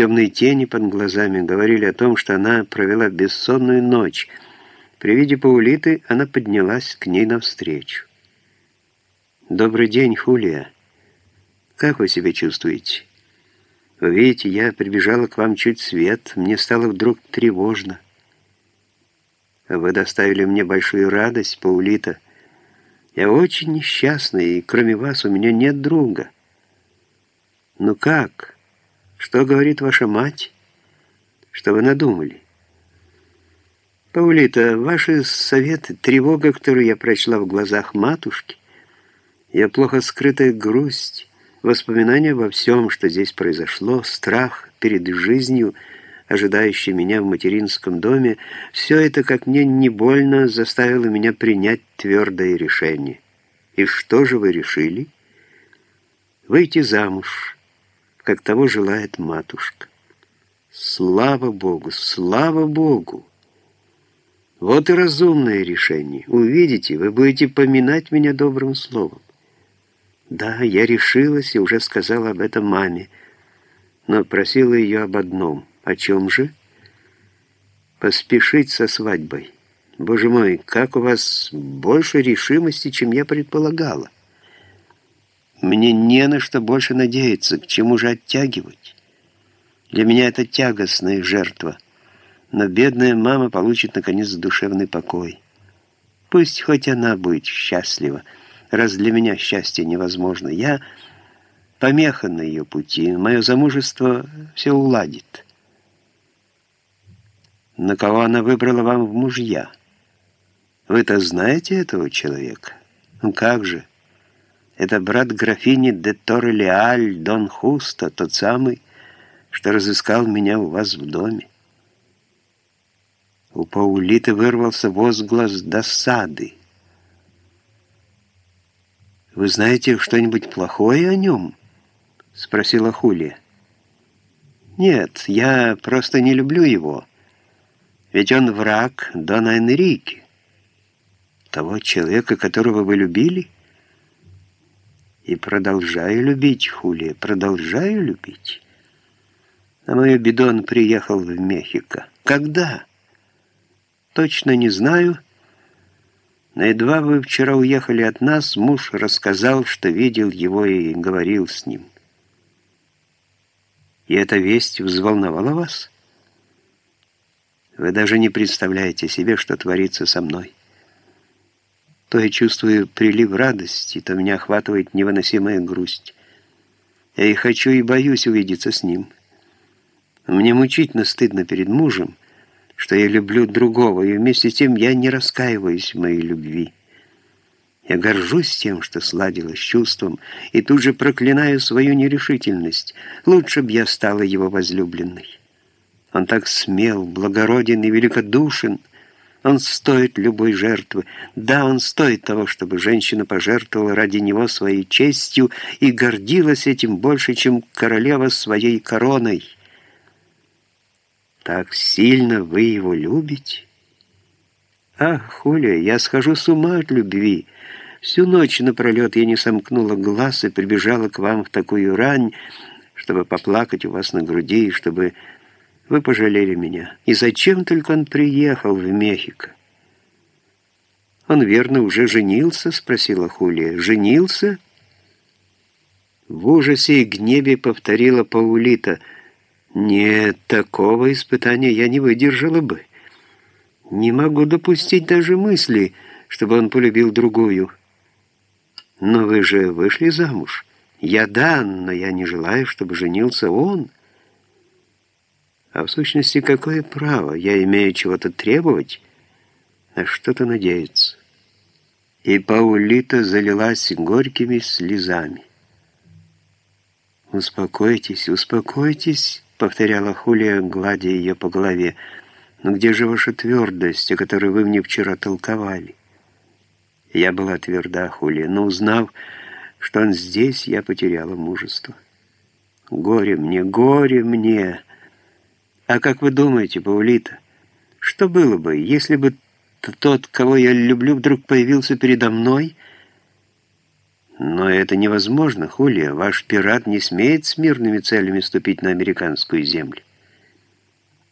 Темные тени под глазами говорили о том, что она провела бессонную ночь. При виде Паулиты она поднялась к ней навстречу. «Добрый день, Хулия. Как вы себя чувствуете? Вы видите, я прибежала к вам чуть свет, мне стало вдруг тревожно. Вы доставили мне большую радость, Паулита. Я очень несчастный, и кроме вас у меня нет друга. Ну как?» Что говорит ваша мать? Что вы надумали? Паулита, ваши советы, тревога, которую я прочла в глазах матушки, я плохо скрытая грусть, воспоминания обо всем, что здесь произошло, страх перед жизнью, ожидающей меня в материнском доме, все это, как мне не больно, заставило меня принять твердое решение. И что же вы решили? Выйти замуж как того желает матушка. Слава Богу, слава Богу! Вот и разумное решение. Увидите, вы будете поминать меня добрым словом. Да, я решилась и уже сказала об этом маме, но просила ее об одном. О чем же? Поспешить со свадьбой. Боже мой, как у вас больше решимости, чем я предполагала. Мне не на что больше надеяться, к чему же оттягивать. Для меня это тягостная жертва. Но бедная мама получит, наконец, душевный покой. Пусть хоть она будет счастлива, раз для меня счастье невозможно. Я помеха на ее пути, мое замужество все уладит. На кого она выбрала вам в мужья? Вы-то знаете этого человека? Ну как же? Это брат графини де Торре-Леаль, Дон Хуста, тот самый, что разыскал меня у вас в доме. У Паулиты вырвался возглас досады. «Вы знаете что-нибудь плохое о нем?» — спросила Хулия. «Нет, я просто не люблю его. Ведь он враг Дона Энрике, того человека, которого вы любили». И продолжаю любить, Хулия, продолжаю любить. На мою беду он приехал в Мехико. Когда? Точно не знаю. Но едва вы вчера уехали от нас, муж рассказал, что видел его и говорил с ним. И эта весть взволновала вас? Вы даже не представляете себе, что творится со мной то я чувствую прилив радости, то меня охватывает невыносимая грусть. Я и хочу, и боюсь увидеться с ним. Мне мучительно стыдно перед мужем, что я люблю другого, и вместе с тем я не раскаиваюсь в моей любви. Я горжусь тем, что сладила с чувством, и тут же проклинаю свою нерешительность. Лучше б я стала его возлюбленной. Он так смел, благороден и великодушен, он стоит любой жертвы. Да, он стоит того, чтобы женщина пожертвовала ради него своей честью и гордилась этим больше, чем королева своей короной. Так сильно вы его любите? Ах, Хуля, я схожу с ума от любви. Всю ночь напролет я не сомкнула глаз и прибежала к вам в такую рань, чтобы поплакать у вас на груди и чтобы вы пожалели меня. И зачем только он приехал в Мехико? Он, верно, уже женился? Спросила Хулия. Женился? В ужасе и гневе повторила Паулита. Нет, такого испытания я не выдержала бы. Не могу допустить даже мысли, чтобы он полюбил другую. Но вы же вышли замуж. Я да, но я не желаю, чтобы женился он. А в сущности, какое право я имею чего-то требовать, на что-то надеяться? И Паулита залилась горькими слезами. «Успокойтесь, успокойтесь», — повторяла Хулия, гладя ее по голове. «Но где же ваша твердость, о которой вы мне вчера толковали?» Я была тверда, Хулия, но узнав, что он здесь, я потеряла мужество. «Горе мне, горе мне!» А как вы думаете, Паулита, что было бы, если бы тот, кого я люблю, вдруг появился передо мной? Но это невозможно, Хулия. Ваш пират не смеет с мирными целями ступить на американскую землю.